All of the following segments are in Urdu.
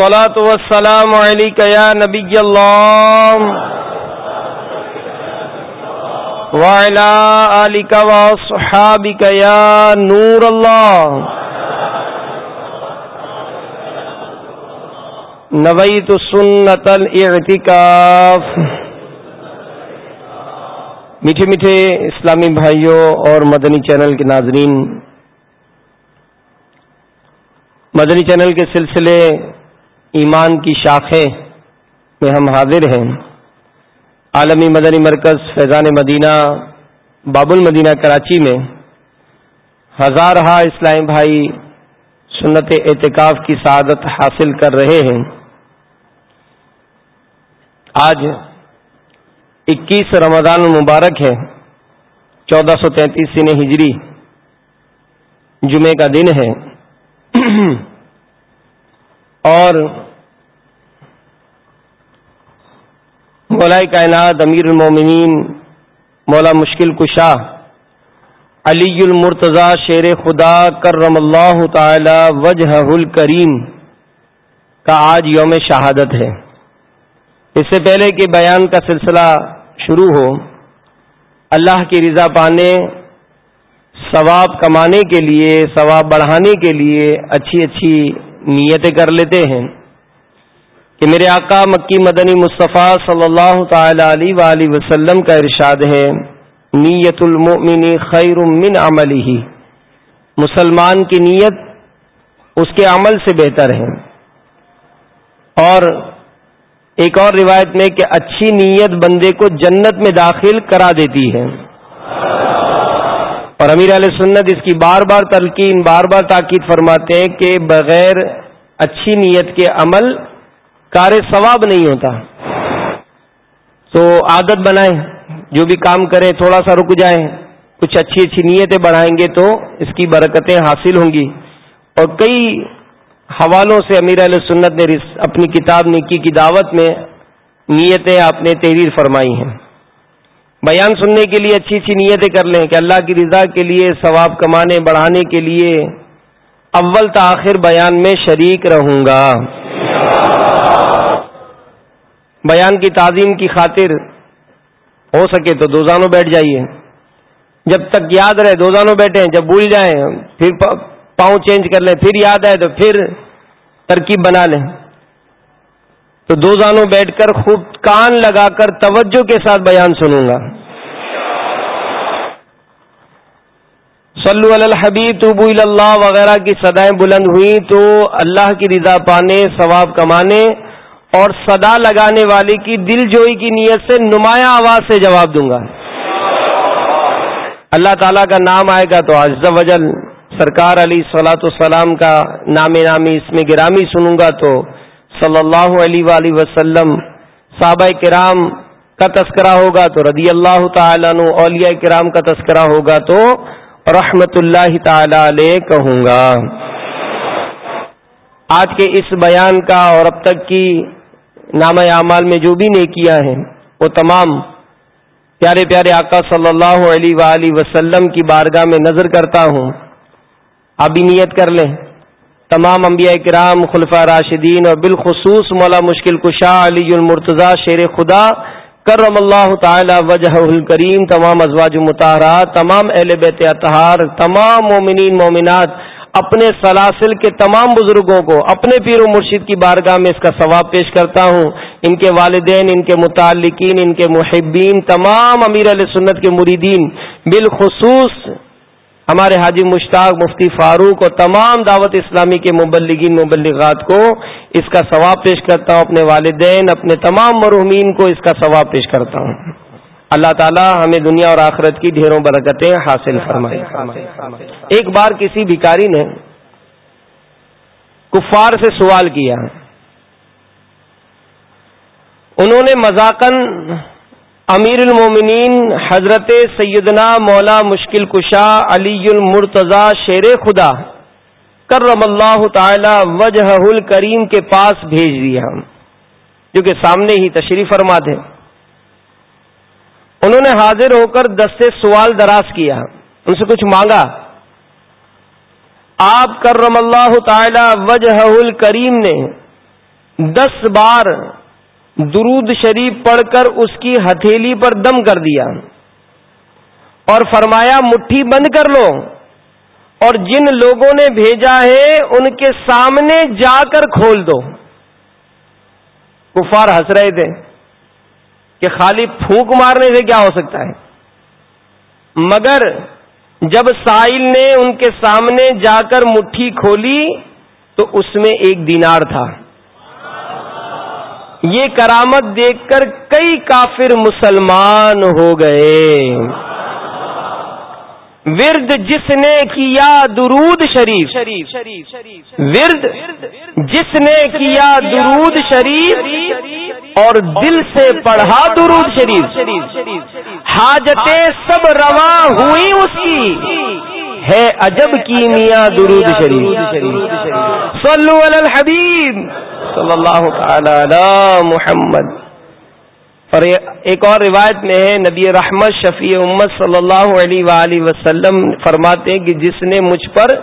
الصلاة والسلام عليك يا نبي الله. وعلى آلك وصحابك يا نور الله. نويت سنة الاعتكاف. میٹھے میٹھے اسلامی بھائیوں اور مدنی چینل کے ناظرین، مدنی چینل کے سلسلے ایمان کی شاخیں میں ہم حاضر ہیں۔ عالمی مدنی مرکز فیضان مدینہ باب المدینہ کراچی میں ہزارہ اسلامی بھائی سنت اعتکاف کی سعادت حاصل کر رہے ہیں۔ آج اکیس رمضان المبارک ہے، چودہ سو تینتیس سن ہجری جمعے کا دن ہے۔ اور مولا کائنات، امیر المومنین، مولا مشکل کشا، علی المرتضی، شیر خدا، کرم اللہ تعالی وجہ الکریم کا آج یوم شہادت ہے۔ اس سے پہلے کہ بیان کا سلسلہ شروع ہو، اللہ کی رضا پانے، ثواب کمانے کے لیے، ثواب بڑھانے کے لیے اچھی اچھی نیتیں کر لیتے ہیں کہ میرے آقا مکی مدنی مصطفیٰ صلی اللہ تعالی علیہ وآلہ وسلم کا ارشاد ہے، نیت المؤمن خیر من عملی مسلمان کی نیت اس کے عمل سے بہتر ہے۔ اور ایک اور روایت میں کہ اچھی نیت بندے کو جنت میں داخل کرا دیتی ہے۔ اور امیر علیہ سنت اس کی بار بار تلقین، بار بار تاکید فرماتے ہیں کہ بغیر اچھی نیت کے عمل کار ثواب نہیں ہوتا۔ تو عادت بنائیں، جو بھی کام کریں، تھوڑا سا رک جائیں، کچھ اچھی اچھی نیتیں بڑھائیں گے تو اس کی برکتیں حاصل ہوں گی۔ اور کئی حوالوں سے امیر علیہ سنت نے اپنی کتاب نکی کی دعوت میں نیتیں آپ نے تحریر فرمائی ہیں۔ بیان سننے کے لیے اچھی اچھی نیتیں کر لیں کہ اللہ کی رضا کے لیے، ثواب کمانے، بڑھانے کے لیے اول تاخیر بیان میں شریک رہوں گا۔ بیان کی تعظیم کی خاطر ہو سکے تو دو زانوں بیٹھ جائیے۔ جب تک یاد رہے، دو زانوں بیٹھے جب بھول جائیں، پھر پاؤں چینج کر لیں، پھر یاد آئے تو پھر ترکیب بنا لیں۔ تو دو زانوں بیٹھ کر خوب کان لگا کر توجہ کے ساتھ بیان سنوں گا۔ صلو علی الحبیب توبو اللہ وغیرہ کی سدائیں بلند ہوئی تو اللہ کی رضا پانے، ثواب کمانے اور صدا لگانے والے کی دل جوئی کی نیت سے نمایاں آواز سے جواب دوں گا۔ اللہ تعالیٰ کا نام آئے گا تو عزب وجل سرکار علی صلاۃ السلام کا نام نامی اس میں گرامی سنوں گا تو صلی اللہ علیہ وآلہ وسلم، صحابہ کرام کا تذکرہ ہوگا تو رضی اللہ تعالیٰ عنہ، اولیاء کرام کا تذکرہ ہوگا تو رحمت اللہ تعالی علیہ کہوں گا۔ آج کے اس بیان کا اور اب تک کی نام اعمال میں جو بھی نیکیاں ہیں، وہ تمام پیارے پیارے آقا صلی اللہ علیہ وآلہ وسلم کی بارگاہ میں نظر کرتا ہوں۔ ابھی نیت کر لیں۔ تمام انبیاء کرام خلفہ راشدین اور بالخصوص مولا مشکل کشا، علی المرتضی، شیر خدا، کرم اللہ تعالی وجہ الکریم، تمام ازواج متحرات تمام اہل بیت اطہار، تمام مومنین، مومنات، اپنے سلاسل کے تمام بزرگوں کو، اپنے پیر و مرشد کی بارگاہ میں اس کا ثواب پیش کرتا ہوں۔ ان کے والدین، ان کے متعلقین، ان کے محبین، تمام امیر علیہ سنت کے مریدین، بالخصوص ہمارے حاجی مشتاق مفتی فاروق اور تمام دعوت اسلامی کے مبلگین مبلغات کو اس کا ثواب پیش کرتا ہوں، اپنے والدین، اپنے تمام مرحومین کو اس کا ثواب پیش کرتا ہوں۔ اللہ تعالی ہمیں دنیا اور آخرت کی ڈھیروں برکتیں حاصل فرمائے۔ ایک بار کسی بھکاری نے کفار سے سوال کیا۔ انہوں نے مذاکن امیر المومنین حضرت سیدنا مولا مشکل کشا علی المرتضی شیر خدا کرم اللہ تعالی وجہ الکریم کے پاس بھیج دیا جو کہ سامنے ہی تشریف فرما تھے انہوں نے حاضر ہو کر دس سے سوال دراز کیا۔ ان سے کچھ مانگا۔ آپ کرم اللہ تعالی وجہ الکریم نے دس بار درود شریف پڑھ کر اس کی ہتھیلی پر دم کر دیا اور فرمایا، مٹھی بند کر لو۔ اور جن لوگوں نے بھیجا ہے، ان کے سامنے جا کر کھول دو۔ کفار ہنس رہے تھے کہ خالی پھونک مارنے سے کیا ہو سکتا ہے۔ مگر جب سائل نے ان کے سامنے جا کر مٹھی کھولی تو اس میں ایک دینار تھا۔ یہ کرامت دیکھ کر کئی کافر مسلمان ہو گئے۔ ورد جس نے کیا درود شریف۔ شریف ورد جس نے کیا درود شریف اور دل سے پڑھا درود شریف۔ حاجتیں سب رواں ہوئی اس کی۔ ہے عجب کی میاں درود شریف۔ صلو علی الحبیب۔ صلی اللہ تعالی علی محمد۔ اور ایک اور روایت میں ہے، نبی رحمت، شفیع امت صلی اللہ علیہ وآلہ وسلم فرماتے کہ جس نے مجھ پر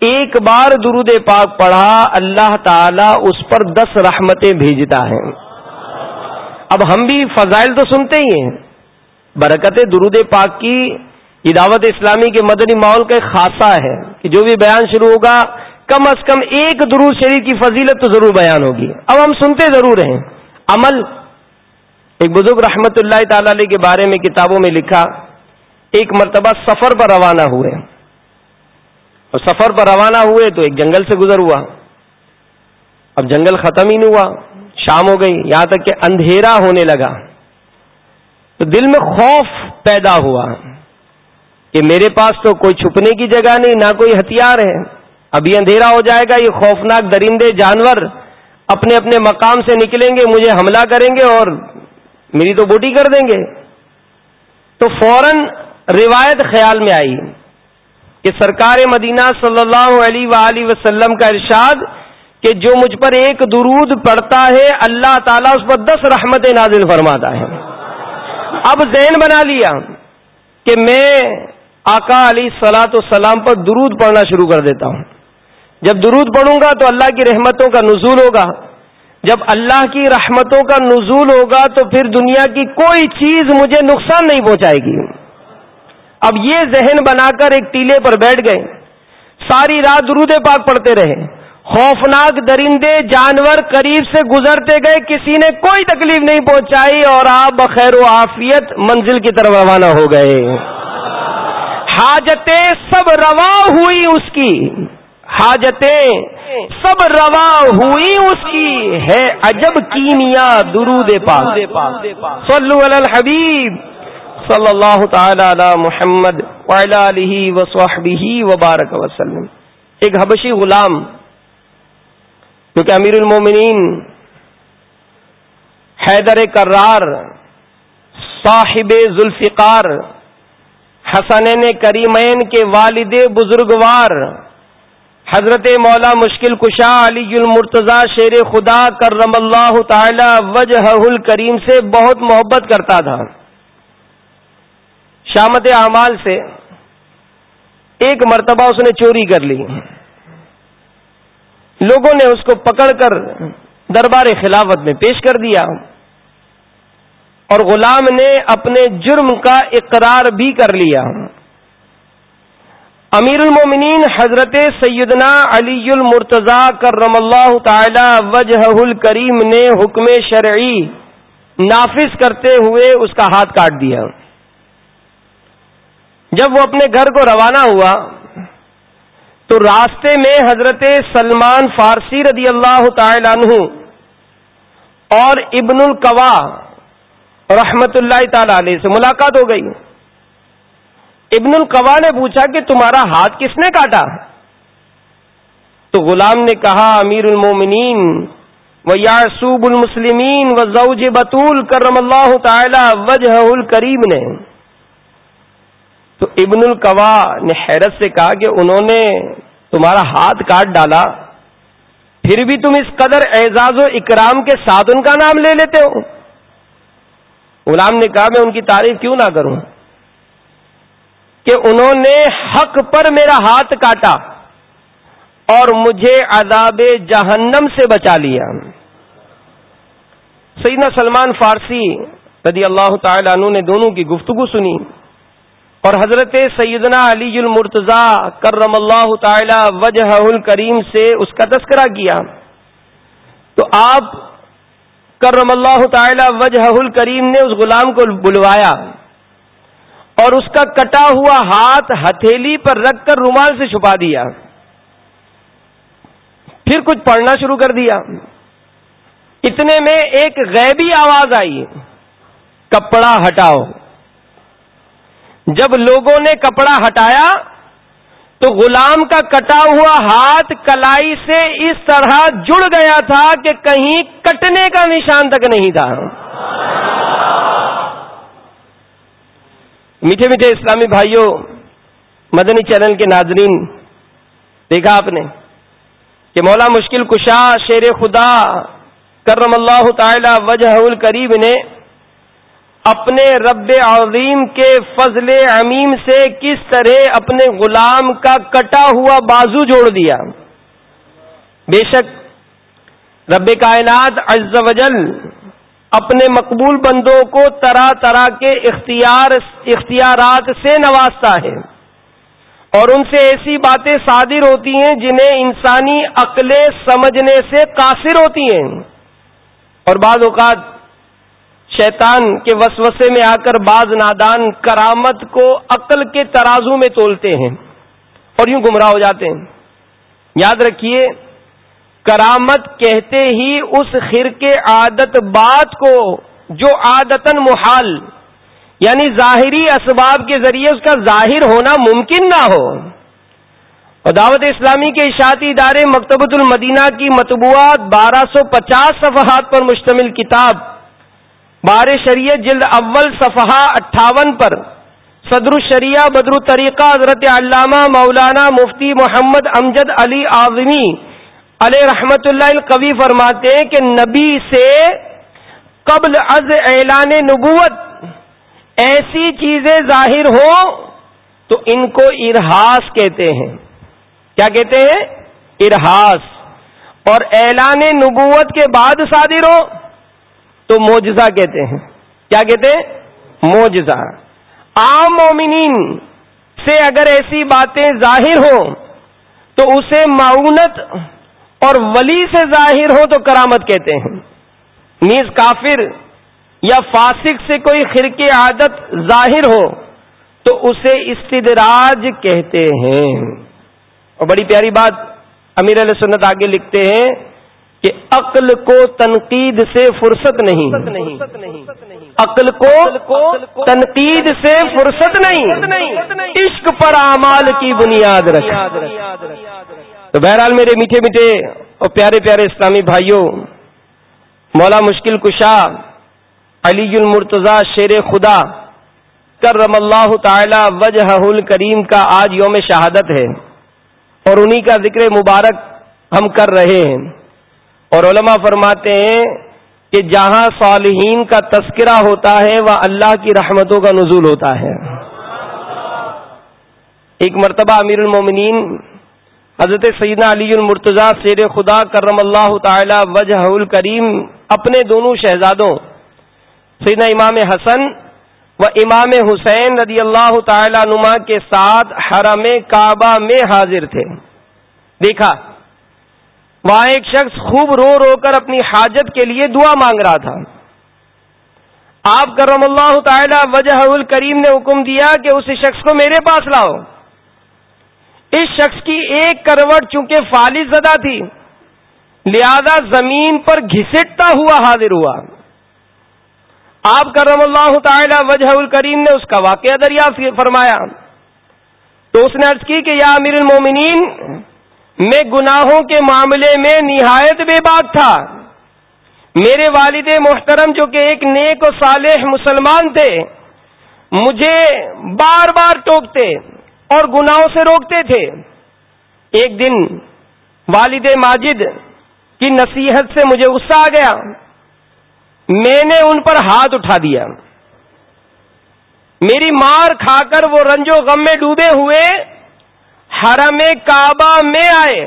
ایک بار درود پاک پڑھا، اللہ تعالی اس پر دس رحمتیں بھیجتا ہے۔ اب ہم بھی فضائل تو سنتے ہی ہیں۔ برکت درود پاک کی یہ دعوت اسلامی کے مدنی ماحول کا ایک خاصہ ہے کہ جو بھی بیان شروع ہوگا، کم از کم ایک درود شریف کی فضیلت تو ضرور بیان ہوگی۔ اب ہم سنتے ضرور ہیں۔ عمل، ایک بزرگ رحمت اللہ تعالی علیہ کے بارے میں کتابوں میں لکھا، ایک مرتبہ سفر پر روانہ ہوئے۔ اور سفر پر روانہ ہوئے تو ایک جنگل سے گزر ہوا۔ اب جنگل ختم ہی نہیں ہوا۔ شام ہو گئی، یہاں تک کہ اندھیرا ہونے لگا۔ تو دل میں خوف پیدا ہوا۔ کہ میرے پاس تو کوئی چھپنے کی جگہ نہیں، نہ کوئی ہتھیار ہے۔ ابھی اندھیرا ہو جائے گا، یہ خوفناک درندے، جانور اپنے اپنے مقام سے نکلیں گے، مجھے حملہ کریں گے اور میری تو بوٹی کر دیں گے۔ تو فوراً روایت خیال میں آئی کہ سرکار مدینہ صلی اللہ علیہ وآلہ وسلم کا ارشاد کہ جو مجھ پر ایک درود پڑتا ہے، اللہ تعالیٰ اس پر دس رحمت نازل فرماتا ہے۔ اب ذہن بنا لیا کہ میں آقا علی سلاۃ السلام پر درود پڑھنا شروع کر دیتا ہوں۔ جب درود پڑھوں گا تو اللہ کی رحمتوں کا نزول ہوگا۔ جب اللہ کی رحمتوں کا نزول ہوگا تو پھر دنیا کی کوئی چیز مجھے نقصان نہیں پہنچائے گی۔ اب یہ ذہن بنا کر ایک ٹیلے پر بیٹھ گئے۔ ساری رات درود پاک پڑھتے رہے۔ خوفناک درندے جانور قریب سے گزرتے گئے۔ کسی نے کوئی تکلیف نہیں پہنچائی اور آپ بخیر و عافیت منزل کی طرف روانہ ہو گئے۔ حاجتیں سب رواں ہوئی اس کی۔ حاجتیں سب روا ہوئی اس کی۔ ہے عجب کیمیا درود پاک۔ صلو علی الحبیب صلی اللہ تعالی علی محمد علیہ وصحبہ وبارک وسلم ایک حبشی غلام، جو کہ امیر المومنین، حیدر کرار، صاحب ذوالفقار حسنین کریمین کے والد بزرگوار، حضرت مولا مشکل کشا علی المرتضی شیر خدا کرم اللہ تعالی وجہ الکریم سے بہت محبت کرتا تھا۔ شامت اعمال سے ایک مرتبہ اس نے چوری کر لی۔ لوگوں نے اس کو پکڑ کر دربار خلافت میں پیش کر دیا۔ اور غلام نے اپنے جرم کا اقرار بھی کر لیا۔ امیر المومنین حضرت سیدنا علی المرتضی کرم اللہ تعالی وجہ الکریم نے حکم شرعی نافذ کرتے ہوئے اس کا ہاتھ کاٹ دیا۔ جب وہ اپنے گھر کو روانہ ہوا، تو راستے میں حضرت سلمان فارسی رضی اللہ تعالی عنہ اور ابن القوا رحمت اللہ تعالی علیہ سے ملاقات ہو گئی۔ ابن القوا نے پوچھا کہ تمہارا ہاتھ کس نے کاٹا؟ تو غلام نے کہا، امیر المومنین، و یاسوب المسلمین، و زوج بطول کرم اللہ تعالی وجہ الکریم نے۔ تو ابن القوا نے حیرت سے کہا کہ انہوں نے تمہارا ہاتھ کاٹ ڈالا، پھر بھی تم اس قدر اعزاز و اکرام کے ساتھ ان کا نام لے لیتے ہو۔ غلام نے کہا میں ان کی تعریف کیوں نہ کروں؟ کہ انہوں نے حق پر میرا ہاتھ کاٹا اور مجھے عذاب جہنم سے بچا لیا۔ سیدنا سلمان فارسی رضی اللہ تعالی عنہ نے دونوں کی گفتگو سنی اور حضرت سیدنا علی المرتضی کرم اللہ تعالی وجہ الکریم سے اس کا تذکرہ کیا۔ تو آپ کرم اللہ تعالی وجہ الکریم نے اس غلام کو بلوایا اور اس کا کٹا ہوا ہاتھ ہتھیلی پر رکھ کر رومال سے چھپا دیا۔ پھر کچھ پڑھنا شروع کر دیا۔ اتنے میں ایک غیبی آواز آئی۔ کپڑا ہٹاؤ۔ جب لوگوں نے کپڑا ہٹایا تو غلام کا کٹا ہوا ہاتھ کلائی سے اس طرح جڑ گیا تھا کہ کہیں کٹنے کا نشان تک نہیں تھا۔ میٹھے میٹھے اسلامی بھائیوں، مدنی چینل کے ناظرین، دیکھا آپ نے کہ مولا مشکل کشا شیر خدا کرم اللہ تعالی وجہ القریب نے اپنے رب عظیم کے فضل عمیم سے کس طرح اپنے غلام کا کٹا ہوا بازو جوڑ دیا؟ بے شک رب کائنات عز و جل اپنے مقبول بندوں کو طرح طرح کے اختیار اختیارات سے نوازتا ہے اور ان سے ایسی باتیں صادر ہوتی ہیں جنہیں انسانی عقلیں سمجھنے سے قاصر ہوتی ہیں۔ اور بعض اوقات شیطان کے وسوسے میں آ کر بعض نادان کرامت کو عقل کے ترازو میں تولتے ہیں اور یوں گمراہ ہو جاتے ہیں۔ یاد رکھیے، کرامت کہتے ہی اس خر کے عادت بات کو جو عادتن محال یعنی ظاہری اسباب کے ذریعے اس کا ظاہر ہونا ممکن نہ ہو۔ اور دعوت اسلامی کے اشاعتی ادارے مکتبۃ المدینہ کی مطبوعات بارہ سو پچاس صفحات پر مشتمل کتاب بار شریعت جلد اول صفحہ اٹھاون پر صدر الشریعہ بدر طریقہ حضرت علامہ مولانا مفتی محمد امجد علی اعظمی علیہ رحمت اللہ القوی فرماتے ہیں کہ نبی سے قبل از اعلان نبوت ایسی چیزیں ظاہر ہوں تو ان کو ارحاس کہتے ہیں۔ کیا کہتے ہیں؟ ارحاس۔ اور اعلان نبوت کے بعد صادر ہو تو موجزہ کہتے ہیں۔ کیا کہتے ہیں؟ موجزہ عام مومنین سے اگر ایسی باتیں ظاہر ہوں تو اسے معاونت اور ولی سے ظاہر ہو تو کرامت کہتے ہیں۔ نیز کافر یا فاسق سے کوئی خرک عادت ظاہر ہو تو اسے استدراج کہتے ہیں۔ اور بڑی پیاری بات امیر علیہ سنت آگے لکھتے ہیں۔ کہ عقل کو تنقید سے فرصت نہیں۔ عقل کو تنقید سے فرصت نہیں۔ عشق پر اعمال کی بنیاد رکھ۔ تو بہرحال میرے میٹھے میٹھے اور پیارے پیارے اسلامی بھائیوں مولا مشکل کشا علی المرتضی شیر خدا کرم اللہ تعالی وجہ الکریم کا آج یوم شہادت ہے اور انہی کا ذکر مبارک ہم کر رہے ہیں۔ اور علماء فرماتے ہیں کہ جہاں صالحین کا تذکرہ ہوتا ہے وہ اللہ کی رحمتوں کا نزول ہوتا ہے۔ ایک مرتبہ امیر المومنین حضرت سیدنا علی المرتضی سیر خدا کرم اللہ تعالی وجہ الکریم اپنے دونوں شہزادوں، سیدنا امام حسن و امام حسین رضی اللہ تعالی نما کے ساتھ حرم کعبہ میں حاضر تھے۔ دیکھا وہاں ایک شخص خوب رو رو کر اپنی حاجت کے لیے دعا مانگ رہا تھا۔ آپ کرم اللہ تعالی وجہ الکریم نے حکم دیا کہ اس شخص کو میرے پاس لاؤ۔ اس شخص کی ایک کروٹ چونکہ فالی زدہ تھی، لہذا زمین پر گھسٹتا ہوا حاضر ہوا۔ آپ کرم اللہ تعالی وجہ الکریم نے اس کا واقعہ دریافت فرمایا۔ تو اس نے عرض کی کہ یا امیر المومنین میں گناہوں کے معاملے میں نہایت بے باک تھا۔ میرے والد محترم، جو کہ ایک نیک و صالح مسلمان تھے، مجھے بار بار ٹوکتے اور گناہوں سے روکتے تھے۔ ایک دن والد ماجد کی نصیحت سے مجھے غصہ آ گیا۔ میں نے ان پر ہاتھ اٹھا دیا۔ میری مار کھا کر وہ رنج و غم میں ڈوبے ہوئے حرم کعبہ میں آئے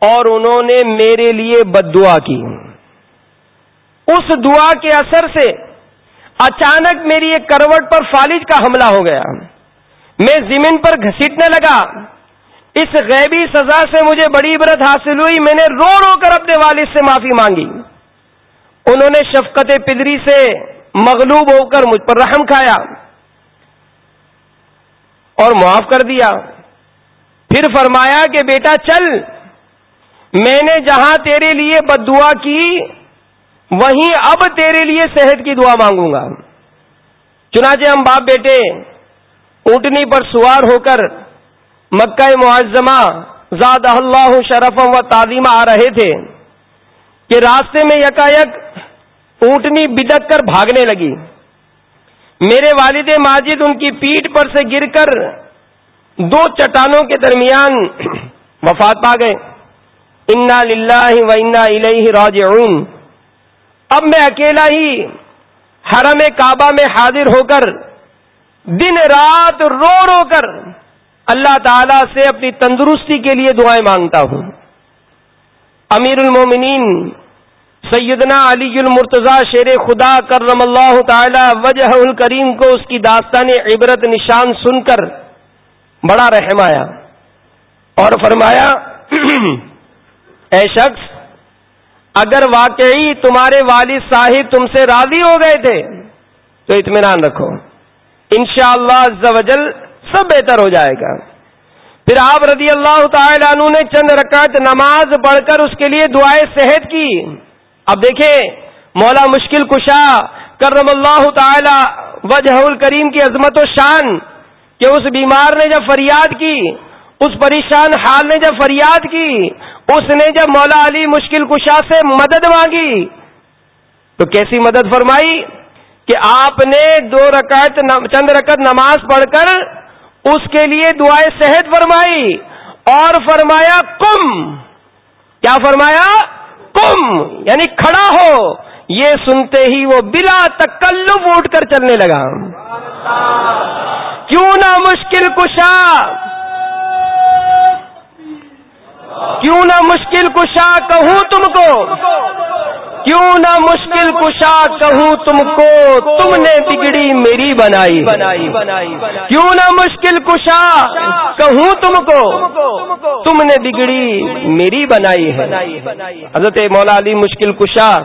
اور انہوں نے میرے لیے بد دعا کی۔ اس دعا کے اثر سے اچانک میری ایک کروٹ پر فالج کا حملہ ہو گیا۔ میں زمین پر گھسیٹنے لگا۔ اس غیبی سزا سے مجھے بڑی عبرت حاصل ہوئی۔ میں نے رو رو کر اپنے والد سے معافی مانگی۔ انہوں نے شفقت پدری سے مغلوب ہو کر مجھ پر رحم کھایا اور معاف کر دیا۔ پھر فرمایا کہ بیٹا چل، میں نے جہاں تیرے لیے بد دعا کی، وہیں اب تیرے لیے صحت کی دعا مانگوں گا۔ چنانچہ ہم باپ بیٹے اونٹنی پر سوار ہو کر مکہ معظمہ زاد اللہ شرف و تعلیم آ رہے تھے کہ راستے میں یکایک اونٹنی بدک کر بھاگنے لگی۔ میرے والد ماجد ان کی پیٹ پر سے گر کر دو چٹانوں کے درمیان وفات پا گئے۔ انا للہ و انا الیہ راجعون۔ اب میں اکیلا ہی حرم کعبہ میں حاضر ہو کر دن رات رو رو کر اللہ تعالی سے اپنی تندرستی کے لیے دعائیں مانگتا ہوں۔ امیر المومنین سیدنا علی المرتضی شیر خدا کرم اللہ تعالی وجہ الکریم کو اس کی داستان عبرت نشان سن کر بڑا رحم آیا اور فرمایا، اے شخص، اگر واقعی تمہارے والد صاحب تم سے راضی ہو گئے تھے، تو اطمینان رکھو۔ انشاءاللہ شاء اللہ سب بہتر ہو جائے گا۔ پھر آپ رضی اللہ تعالی عنہ نے چند رکعت نماز پڑھ کر اس کے لیے دعائیں صحت کی۔ اب دیکھیں، مولا مشکل کشا کرم اللہ تعالی وجہ الکریم کی عظمت و شان۔ کہ اس بیمار نے جب فریاد کی، اس پریشان حال نے جب فریاد کی، اس نے جب مولا علی مشکل کشا سے مدد مانگی۔ تو کیسی مدد فرمائی کہ آپ نے دو رکعت چند رکعت نماز پڑھ کر اس کے لیے دعائیں صحت فرمائی اور فرمایا کم کیا فرمایا؟ کم یعنی کھڑا ہو۔ یہ سنتے ہی وہ بلا تکلف اٹھ کر چلنے لگا۔ کیوں نہ مشکل کشا۔ کیوں نہ مشکل کشا کہوں تم کو۔ کیوں نہ مشکل کشا کہوں تم کو۔ تم نے بگڑی میری بنائی۔ بنائی کیوں نہ مشکل کشا کہوں تم کو۔ تم نے بگڑی میری بنائی ہے۔ حضرت مولا علی مشکل کشا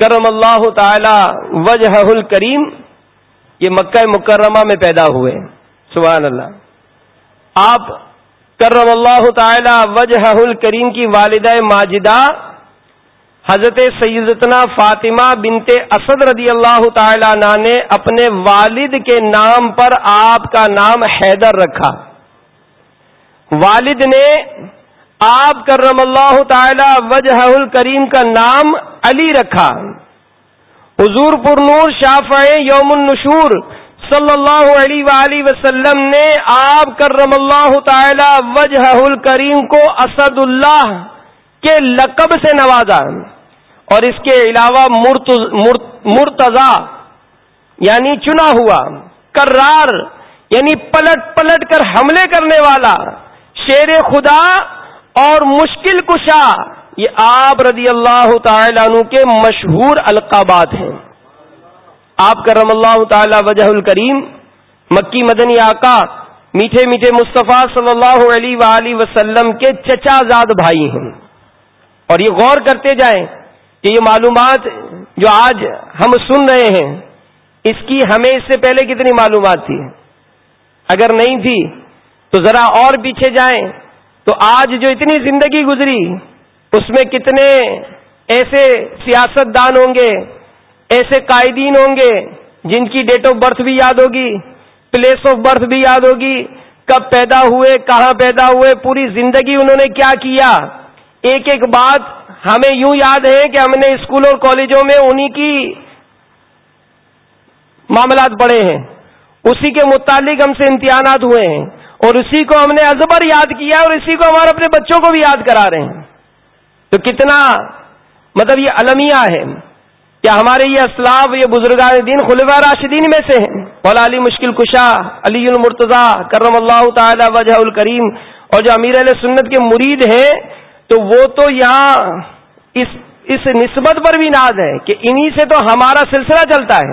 کرم اللہ تعالی وجہ الکریم، یہ مکہ مکرمہ میں پیدا ہوئے۔ سبحان اللہ۔ آپ کرم اللہ تعالی وجہ الکریم کی والدہ ماجدہ حضرت سیدتنا فاطمہ بنت اسد رضی اللہ تعالی عنہ نے اپنے والد کے نام پر آپ کا نام حیدر رکھا۔ والد نے آپ کرم اللہ تعالی وجہ الکریم کا نام علی رکھا۔ حضور پر نور شاف یوم النشور صلی اللہ علیہ وآلہ وسلم نے آپ کرم اللہ تعالی وجہ الکریم کو اسد اللہ کے لقب سے نوازا۔ اور اس کے علاوہ مرتضا یعنی چنا ہوا، کرار یعنی پلٹ پلٹ کر حملے کرنے والا، شیر خدا اور مشکل کشا، یہ آپ رضی اللہ تعالی عنہ کے مشہور القابات ہیں۔ آپ کا رم اللہ تعالی وجہ الکریم، مکی مدنی آقا، میٹھے میٹھے مصطفیٰ صلی اللہ علیہ وآلہ وسلم کے چچا زاد بھائی ہیں۔ اور یہ غور کرتے جائیں کہ یہ معلومات جو آج ہم سن رہے ہیں، اس کی ہمیں اس سے پہلے کتنی معلومات تھی۔ اگر نہیں تھی، تو ذرا اور پیچھے جائیں۔ تو آج جو اتنی زندگی گزری، اس میں کتنے ایسے سیاست دان ہوں گے، ایسے قائدین ہوں گے، جن کی ڈیٹ آف برتھ بھی یاد ہوگی پلیس آف برتھ بھی یاد ہوگی، کب پیدا ہوئے، کہاں پیدا ہوئے، پوری زندگی انہوں نے کیا کیا؟ ایک ایک بات ہمیں یوں یاد ہے کہ ہم نے اسکول اور کالجوں میں انہی کی معاملات پڑھے ہیں۔ اسی کے متعلق ہم سے امتحانات ہوئے ہیں۔ اور اسی کو ہم نے ازبر یاد کیا اور اسی کو ہمارے اپنے بچوں کو بھی یاد کرا رہے ہیں۔ تو کتنا مطلب یہ المیہ ہے کیا ہمارے یہ اسلاف، یہ بزرگان دین خلفہ راشدین میں سے ہیں۔ مولا علی مشکل کشا، علی المرتضی، کرم اللہ تعالی وجہ الکریم اور جو امیر علیہ سنت کے مرید ہیں، تو وہ تو یہاں اس اس نسبت پر بھی ناز ہے کہ انہی سے تو ہمارا سلسلہ چلتا ہے۔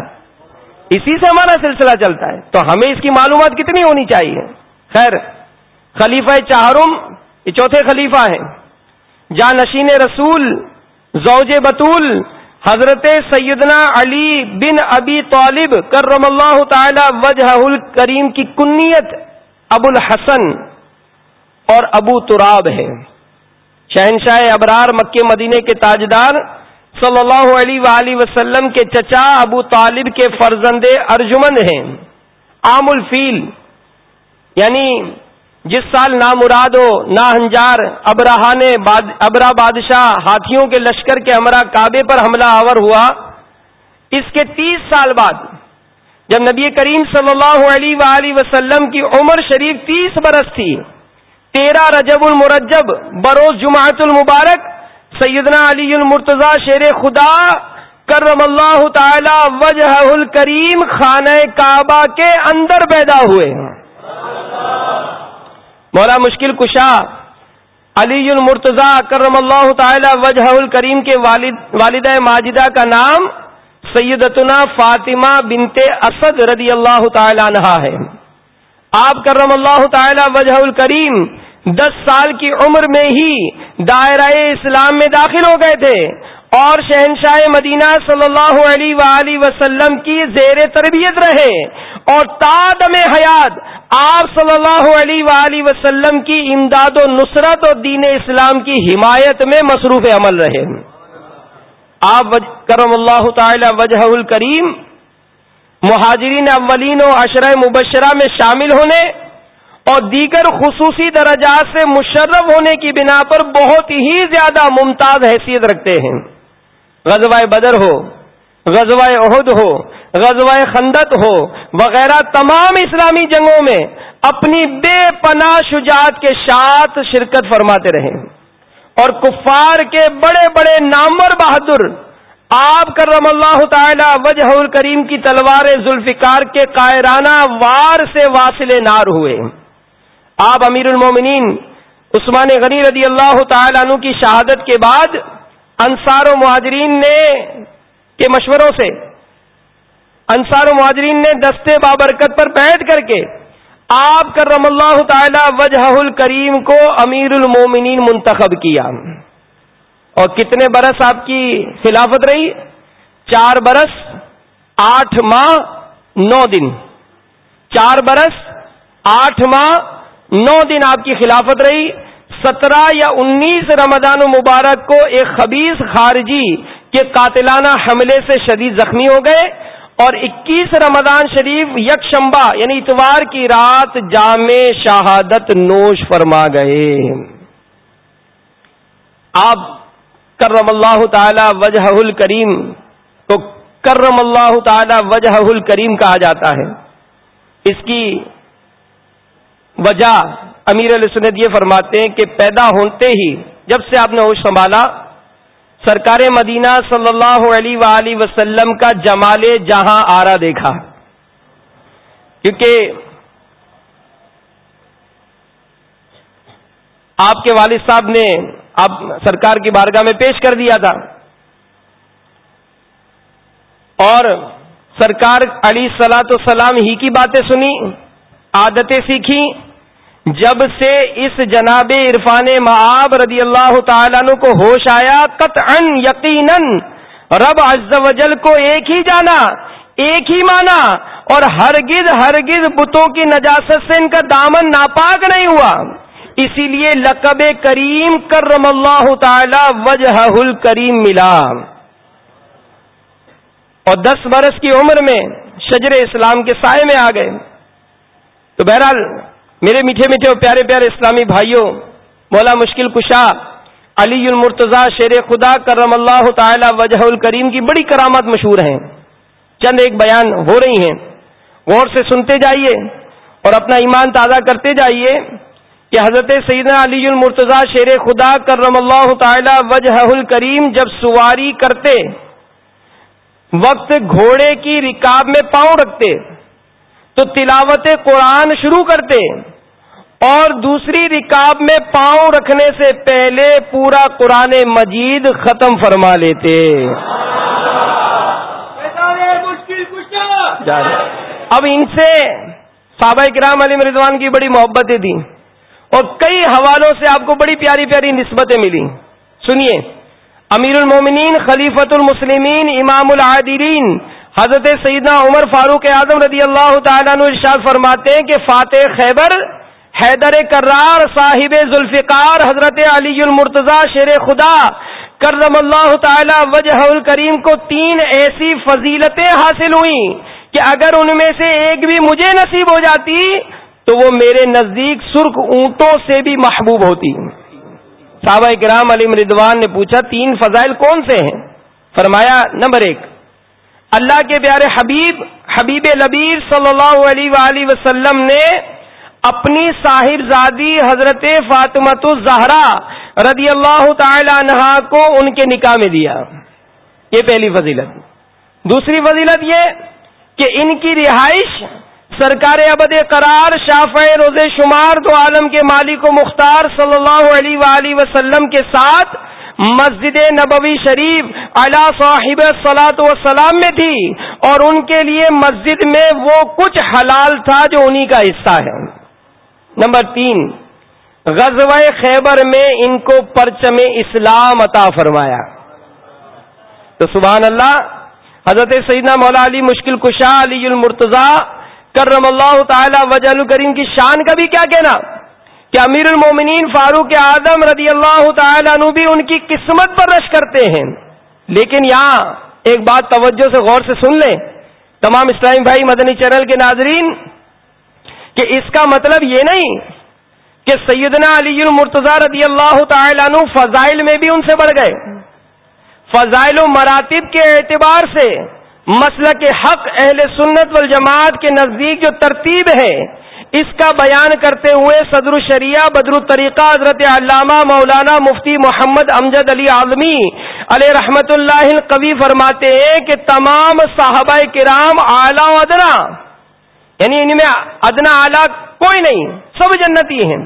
اسی سے ہمارا سلسلہ چلتا ہے۔ تو ہمیں اس کی معلومات کتنی ہونی چاہیے؟ خیر، خلیفہ چہارم، یہ چوتھے خلیفہ ہیں جا نشین رسول، زوج بطول، حضرت سیدنا علی بن ابی طالب کرم اللہ تعالی وجہ الکریم کی کنیت ابو الحسن اور ابو تراب ہے۔ شہنشاہ ابرار مکے مدینے کے تاجدار صلی اللہ علیہ وآلہ وسلم کے چچا ابو طالب کے فرزند ارجمند ہیں۔ عام الفیل یعنی جس سال نا مراد ہو نا ہنجار ابراہ نے ابرا بادشاہ ہاتھیوں کے لشکر کے ہمراہ کعبے پر حملہ آور ہوا، اس کے تیس سال بعد جب نبی کریم صلی اللہ علیہ وآلہ وسلم کی عمر شریف تیس برس تھی، تیرہ رجب المرجب بروز جماعت المبارک سیدنا علی المرتضی شیر خدا کرم اللہ تعالی وجہ الکریم خانہ کعبہ کے اندر پیدا ہوئے۔ ہیں مولا مشکل کشا علی المرتضی کرم اللہ تعالی وجہ الکریم کے والد والدہ ماجدہ کا نام سیدتنا فاطمہ بنت اسد رضی اللہ تعالی عنہ ہے۔ آپ کرم اللہ تعالی وجہ الکریم دس سال کی عمر میں ہی دائرہ اسلام میں داخل ہو گئے تھے۔ اور شہنشاہ مدینہ صلی اللہ علیہ وآلہ وسلم کی زیر تربیت رہے اور تادم حیات آپ صلی اللہ علیہ وآلہ وسلم کی امداد و نصرت اور دین اسلام کی حمایت میں مصروف عمل رہے آپ کرم اللہ تعالی وجہ الکریم، مہاجرین اولین و عشرہ مبشرہ میں شامل ہونے اور دیگر خصوصی درجات سے مشرف ہونے کی بنا پر بہت ہی زیادہ ممتاز حیثیت رکھتے ہیں۔ غزوہ بدر ہو، غزوہ عہد ہو، غزوہ خندت ہو، وغیرہ تمام اسلامی جنگوں میں اپنی بے پناہ شجاعت کے ساتھ شرکت فرماتے رہے۔ اور کفار کے بڑے بڑے نامور بہادر آپ کرم اللہ تعالی وجہ الکریم کی تلوار ذوالفقار کے قائرانہ وار سے واصل نار ہوئے۔ آپ امیر المومنین، عثمان غنی رضی اللہ تعالی عنہ کی شہادت کے بعد انصار و مہاجرین نے کے مشوروں سے، انصار و مہاجرین نے دستے بابرکت پر بیٹھ کر کے آپ کر رم اللہ تعالی وجہ الکریم کو امیر المومنین منتخب کیا۔ اور کتنے برس آپ کی خلافت رہی؟ چار برس، آٹھ ماہ، نو دن۔ چار برس، آٹھ ماہ، نو دن آپ کی خلافت رہی۔ سترہ یا انیس رمضان مبارک کو ایک خبیص خارجی کے قاتلانہ حملے سے شدید زخمی ہو گئے اور اکیس رمضان شریف یک شمبا یعنی اتوار کی رات جامع شہادت نوش فرما گئے۔ آپ کرم اللہ تعالی وجہ الکریم کو کرم اللہ تعالی وجہ الکریم کہا جاتا ہے۔ اس کی وجہ امیر علیہ یہ فرماتے ہیں کہ پیدا ہوتے ہی جب سے آپ نے ہوش سنبھالا، سرکار مدینہ صلی اللہ علیہ وآلہ وسلم کا جمال جہاں آرا دیکھا۔ کیونکہ آپ کے والد صاحب نے آپ سرکار کی بارگاہ میں پیش کر دیا تھا۔ اور سرکار علی سلاۃ السلام ہی کی باتیں سنی عادتیں سیکھی جب سے اس جناب عرفان معاب رضی اللہ تعالیٰ عنہ کو ہوش آیا، قطعا یقیناً رب عز و جل کو ایک ہی جانا، ایک ہی مانا، اور ہرگز ہرگز بتوں کی نجاست سے ان کا دامن ناپاک نہیں ہوا۔ اسی لیے لقب کریم کرم اللہ تعالی وجہ الکریم ملا۔ اور دس برس کی عمر میں شجر اسلام کے سائے میں آ گئے۔ تو بہرحال میرے میٹھے میٹھے اور پیارے پیارے اسلامی بھائیوں، مولا مشکل کشا، علی المرتضی شیر خدا کرم اللہ تعالی وجہ الکریم کی بڑی کرامت مشہور ہیں۔ چند ایک بیان ہو رہی ہیں۔ غور سے سنتے جائیے اور اپنا ایمان تازہ کرتے جائیے کہ حضرت سیدنا علی المرتضی شیر خدا کرم اللہ تعالی وجہ الکریم جب سواری کرتے، وقت گھوڑے کی رکاب میں پاؤں رکھتے، تو تلاوت قرآن شروع کرتے۔ اور دوسری رکاب میں پاؤں رکھنے سے پہلے پورا قرآن مجید ختم فرما لیتے۔ اب ان سے صحابہ کرام علی مردوان کی بڑی محبتیں تھیں اور کئی حوالوں سے آپ کو بڑی پیاری پیاری نسبتیں ملی سنیے، امیر المومنین خلیفت المسلمین، امام العادرین حضرت سیدنا عمر فاروق اعظم رضی اللہ تعالیٰ ارشاد فرماتے ہیں کہ فاتح خیبر حیدر کرار صاحب ذوالفقار حضرت علی المرتضی شیر خدا کرم اللہ تعالی وجہ الکریم کو تین ایسی فضیلتیں حاصل ہوئیں کہ اگر ان میں سے ایک بھی مجھے نصیب ہو جاتی تو وہ میرے نزدیک سرخ اونٹوں سے بھی محبوب ہوتی۔ صحابہ کرام علی مردوان نے پوچھا، تین فضائل کون سے ہیں؟ فرمایا، نمبر ایک، اللہ کے پیارے حبیب حبیب لبیر صلی اللہ علیہ وآلہ وسلم نے اپنی صاحب زادی حضرت فاطمت الزہرا رضی اللہ تعالی عنہ کو ان کے نکاح میں دیا۔ یہ پہلی فضیلت۔ دوسری فضیلت یہ کہ ان کی رہائش سرکار ابد قرار شاف روز شمار دو عالم کے مالک و مختار صلی اللہ علیہ وآلہ وسلم کے ساتھ مسجد نبوی شریف علا صاحب سلاط وسلام میں تھی اور ان کے لیے مسجد میں وہ کچھ حلال تھا جو انہی کا حصہ ہے۔ نمبر تین غزو خیبر میں ان کو پرچم اسلام عطا فرمایا۔ تو سبحان اللہ، حضرت سیدنا مولا علی مشکل کشا، علی المرتضی، کرم اللہ تعالی وجہ الکریم کی شان کا بھی کیا کہنا؟ کہ امیر المومنین فاروق اعظم رضی اللہ تعالیٰ عنہ بھی ان کی قسمت پر رش کرتے ہیں۔ لیکن یہاں ایک بات توجہ سے غور سے سن لیں۔ تمام اسلامی بھائی مدنی چینل کے ناظرین کہ اس کا مطلب یہ نہیں کہ سیدنا علی المرتضی رضی اللہ تعالیٰ عنہ فضائل میں بھی ان سے بڑھ گئے۔ فضائل و مراتب کے اعتبار سے مسئلہ کے حق اہل سنت والجماعت کے نزدیک جو ترتیب ہے، اس کا بیان کرتے ہوئے صدر الشریعہ بدر الطریقہ حضرت علامہ مولانا مفتی محمد امجد علی عالمی علیہ رحمت اللہ القوی فرماتے ہیں کہ تمام صحابہ کرام اعلی و ادنا یعنی ان میں ادنا اعلی کوئی نہیں، سب جنتی ہیں۔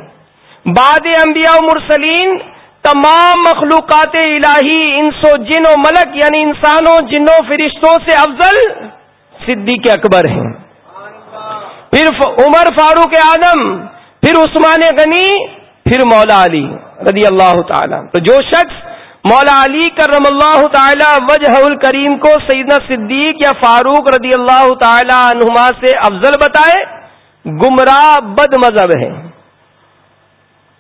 بعد انبیاء و مرسلین تمام مخلوقات الہی انسو جن و ملک یعنی انسانوں، جنوں، فرشتوں سے افضل صدیق اکبر ہیں۔ پھر عمر فاروق اعظم، پھر عثمان غنی، پھر مولا علی رضی اللہ تعالی۔ تو جو شخص مولا علی کرم اللہ تعالی وجہ الکریم کو سیدنا صدیق یا فاروق رضی اللہ تعالی عنہما سے افضل بتائے، گمراہ بد مذہب ہے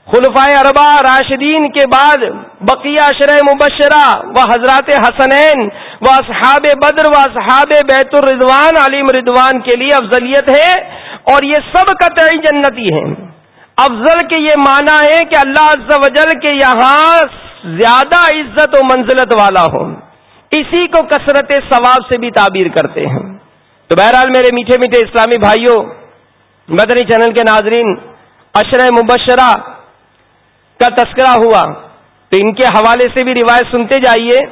خلفائے اربا راشدین کے بعد بقیہ اشر مبشرہ و حضرات حسنین و اصحاب بدر و اصحاب بیت الرضوان علیم ردوان کے لیے افضلیت ہے اور یہ سب کا تعی جنتی ہے افضل کے یہ معنی ہے کہ اللہ عز و جل کے یہاں زیادہ عزت و منزلت والا ہو اسی کو کثرت ثواب سے بھی تعبیر کرتے ہیں۔ تو بہرحال میرے میٹھے میٹھے اسلامی بھائیوں، مدنی چینل کے ناظرین، اشر مبشرہ کا تذکرہ ہوا۔ تو ان کے حوالے سے بھی روایت سنتے جائیے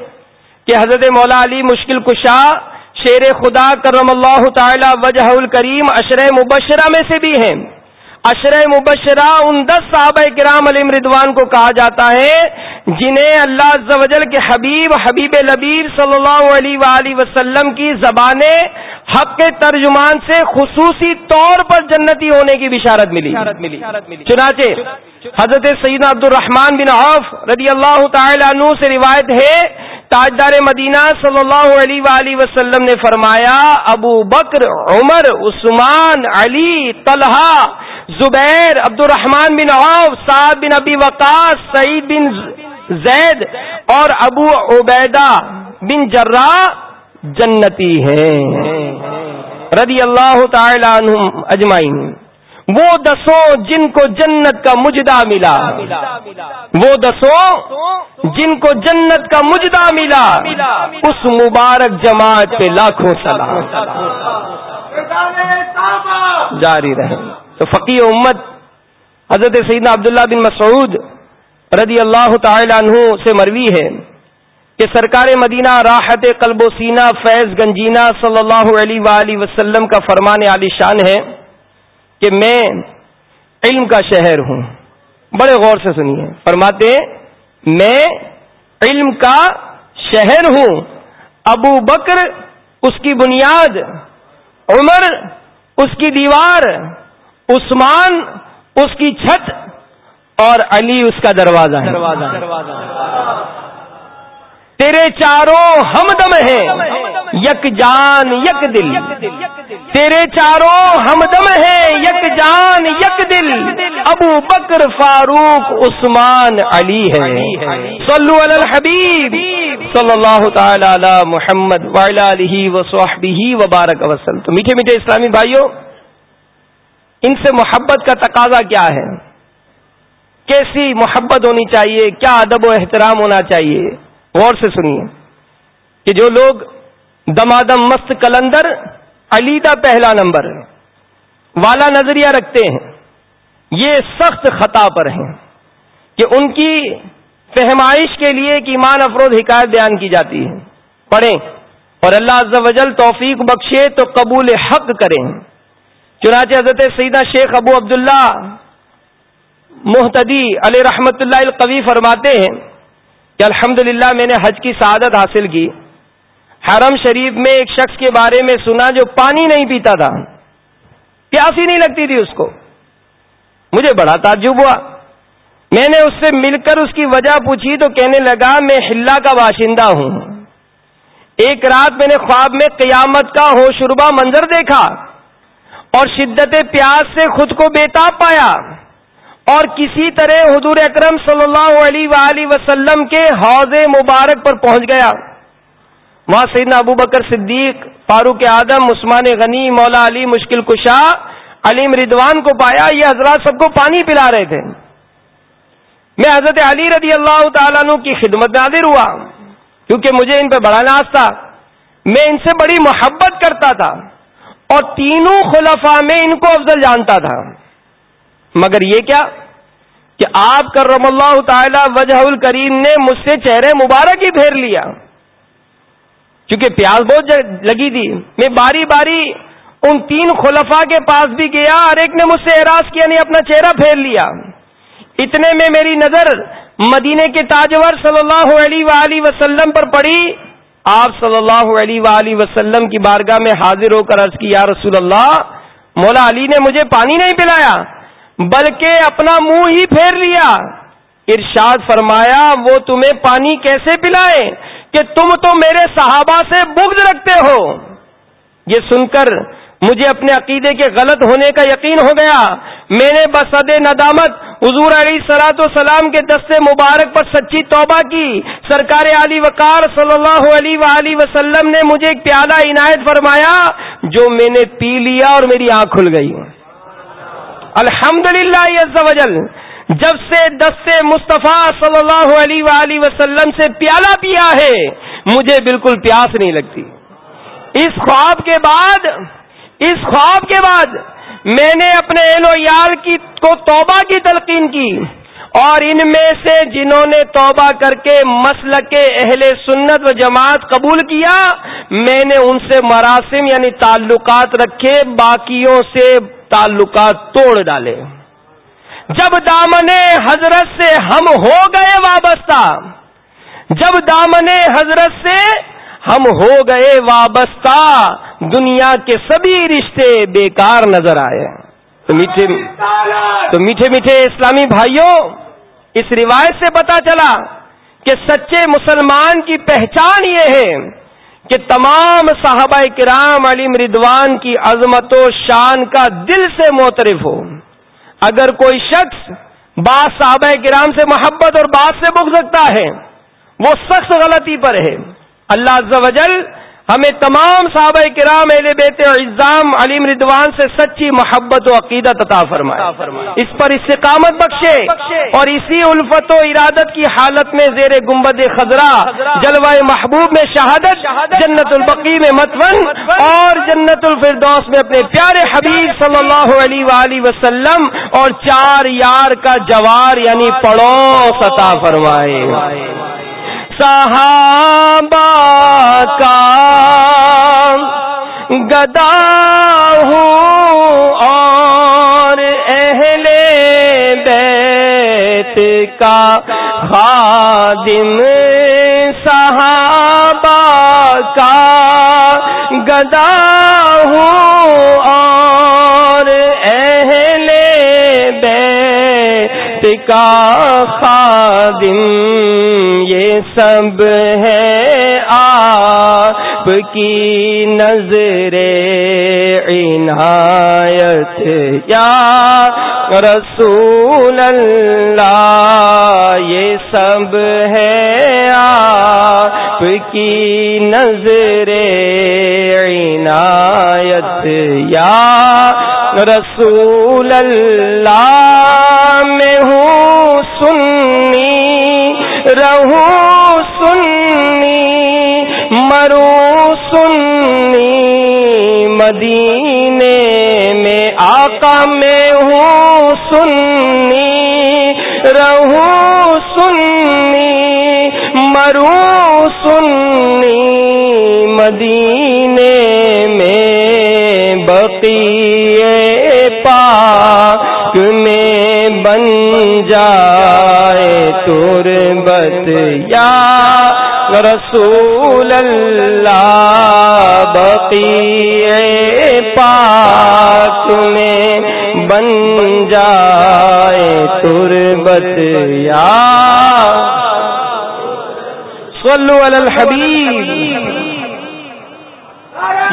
کہ حضرت مولا علی مشکل کشا شیر خدا کرم اللہ تعالی وجہ الکریم اشر مبشرہ میں سے بھی ہیں۔ اشر مبشرہ ان دس صحابہ کرام علی مردوان کو کہا جاتا ہے جنہیں اللہ عز و جل کے حبیب حبیب لبیر صلی اللہ علیہ وآلہ وسلم کی زبان حق کے ترجمان سے خصوصی طور پر جنتی ہونے کی بشارت ملی۔ چنانچہ حضرت سعید عبد الرحمان بن عوف رضی اللہ تعالی عنہ سے روایت ہے تاجدار مدینہ صلی اللہ علیہ وآلہ وسلم نے فرمایا، ابو بکر، عمر، عثمان، علی، طلحہ، زبیر عبد الرحمان بن عوف، سعد بن ابی وقاص، سعید بن زید اور ابو عبیدہ بن جرا جنتی ہیں۔ رضی اللہ تعالی عنہم اجمعین۔ وہ دسوں جن کو جنت کا مجدہ ملا۔ وہ دسوں جن کو جنت کا مجدہ ملا۔ اس مبارک جماعت پہ لاکھوں سلام۔ جاری رہے۔ تو فقی امت حضرت سیدنا عبداللہ بن مسعود رضی اللہ تعالی عنہ سے مروی ہے کہ سرکار مدینہ راحت قلب و سینہ فیض گنجینا صلی اللہ علیہ وآلہ وسلم کا فرمان علی شان ہے۔ کہ میں علم کا شہر ہوں۔ بڑے غور سے سنیے۔ فرماتے میں علم کا شہر ہوں۔ ابو بکر اس کی بنیاد عمر اس کی دیوار عثمان اس کی چھت اور علی اس کا دروازہ ہے۔ تیرے چاروں ہم دم ہیں۔ یک جان، یک دل۔ تیرے چاروں ہم دم ہیں، یک جان، یک دل۔ ابو بکر، فاروق، عثمان، علی ہے صلو علی الحبیب۔ صلی اللہ تعالی علی محمد علیہ وصحبہ وبارک وسلم تو میٹھے میٹھے اسلامی بھائیوں، ان سے محبت کا تقاضا کیا ہے؟ کیسی محبت ہونی چاہیے؟ کیا ادب و احترام ہونا چاہیے؟ غور سے سنیے کہ جو لوگ دمادم مست کلندر، علیدہ پہلا نمبر۔ والا نظریہ رکھتے ہیں۔ یہ سخت خطا پر ہیں کہ ان کی فہمائش کے لیے ایک ایمان افروز حکایت بیان کی جاتی ہے۔ پڑھیں۔ اور اللہ عز و جل توفیق بخشے تو قبول حق کریں۔ چنانچہ حضرت سیدہ شیخ ابو عبداللہ محتدی علیہ رحمت اللہ القوی فرماتے ہیں کہ الحمد میں نے حج کی سعادت حاصل کی۔ حرم شریف میں ایک شخص کے بارے میں سنا جو پانی نہیں پیتا تھا۔ پیاسی نہیں لگتی تھی اس کو۔ مجھے بڑا تعجب ہوا۔ میں نے اس سے مل کر اس کی وجہ پوچھی تو کہنے لگا، میں ہلا کا باشندہ ہوں۔ ایک رات میں نے خواب میں قیامت کا ہوشربا منظر دیکھا اور شدت پیاس سے خود کو بےتاب پایا۔ اور کسی طرح حضور اکرم صلی اللہ علیہ وآلہ وسلم کے حوض مبارک پر پہنچ گیا۔ وہاں سیدنا ابو بکر صدیق، فاروق اعظم، عثمان غنی، مولا علی مشکل کشا علیم ردوان کو پایا، یہ حضرات سب کو پانی پلا رہے تھے۔ میں حضرت علی رضی اللہ تعالیٰ عنہ کی خدمت نادر ہوا، کیونکہ مجھے ان پہ بڑا ناز تھا۔ میں ان سے بڑی محبت کرتا تھا اور تینوں خلفاء میں ان کو افضل جانتا تھا۔ مگر یہ کیا کہ آپ کا رم اللہ تعالی وجہ الکریم نے مجھ سے چہرے مبارک ہی پھیر لیا۔ کیونکہ پیاس بہت لگی تھی۔ میں باری باری ان تین خلفاء کے پاس بھی گیا اور ایک نے مجھ سے اعراض کیا نہیں اپنا چہرہ پھیر لیا۔ اتنے میں میری نظر مدینے کے تاجور صلی اللہ علیہ وآلہ وسلم پر پڑی۔ آپ صلی اللہ علیہ وآلہ وسلم کی بارگاہ میں حاضر ہو کر عرض کی، یا رسول اللہ، مولا علی نے مجھے پانی نہیں پلایا، بلکہ اپنا منہ ہی پھیر لیا۔ ارشاد فرمایا، وہ تمہیں پانی کیسے پلائے؟ کہ تم تو میرے صحابہ سے بغض رکھتے ہو۔ یہ سن کر مجھے اپنے عقیدے کے غلط ہونے کا یقین ہو گیا۔ میں نے بسد ندامت حضور علی سلاۃ والسلام کے دستے مبارک پر سچی توبہ کی۔ سرکار علی وقار صلی اللہ علیہ وآلہ وسلم نے مجھے ایک پیالہ عنایت فرمایا جو میں نے پی لیا اور میری آنکھ کھل گئی۔ الحمد للہ جب سے دس سے مصطفیٰ صلی اللہ علیہ وآلہ وسلم سے پیالہ پیا ہے، مجھے بالکل پیاس نہیں لگتی۔ اس خواب کے بعد، اس خواب کے بعد میں نے اپنے اہل و یال کی کو توبہ کی تلقین کی۔ اور ان میں سے جنہوں نے توبہ کر کے مسل کے اہل سنت و جماعت قبول کیا، میں نے ان سے مراسم یعنی تعلقات رکھے، باقیوں سے تعلقات توڑ ڈالے۔ جب دامن حضرت سے ہم ہو گئے وابستہ، جب دامن حضرت سے ہم ہو گئے وابستہ، دنیا کے سبھی رشتے بیکار نظر آئے۔ تو میٹھے تو میٹھے میٹھے اسلامی بھائیوں، اس روایت سے پتا چلا کہ سچے مسلمان کی پہچان یہ ہے کہ تمام صحابہ کرام علی مردوان کی عظمت و شان کا دل سے موترف ہو۔ اگر کوئی شخص بعض صحابہ کرام سے محبت اور بات سے بک سکتا ہے، وہ سخت غلطی پر ہے۔ اللہ عز و جل ہمیں تمام صحابہ کرام اہل بیت الزام علیم ردوان سے سچی محبت و عقیدت عطا فرمائے۔ اس پر استقامت بخشے۔ اور اسی الفت و ارادت کی حالت میں زیر گمبد خزرہ جلوائے محبوب میں شہادت جنت البقی میں متون۔ اور جنت الفردوس میں اپنے پیارے حبیب صلی اللہ علیہ وآلہ وسلم اور چار یار کا جوار یعنی پڑوس عطا فرمائے۔ صحابہ کا گدا ہوں اور اہل بیت کا خادم صحابہ کا گدا ہوں کا خادم، یہ سب ہے آپ کی نظر عنایت۔ یا رسول اللہ، یہ سب ہے آپ کی نظر عنایت۔ یا رسول اللہ مدینے میں آقا میں ہوں سنی، رہوں سنی مرو سنی۔ مدینے میں بقی پاک میں بن جائے تربت یا رسول اللہ بقی پاک میں بن جائے تربت یا صلو علی الحبیب.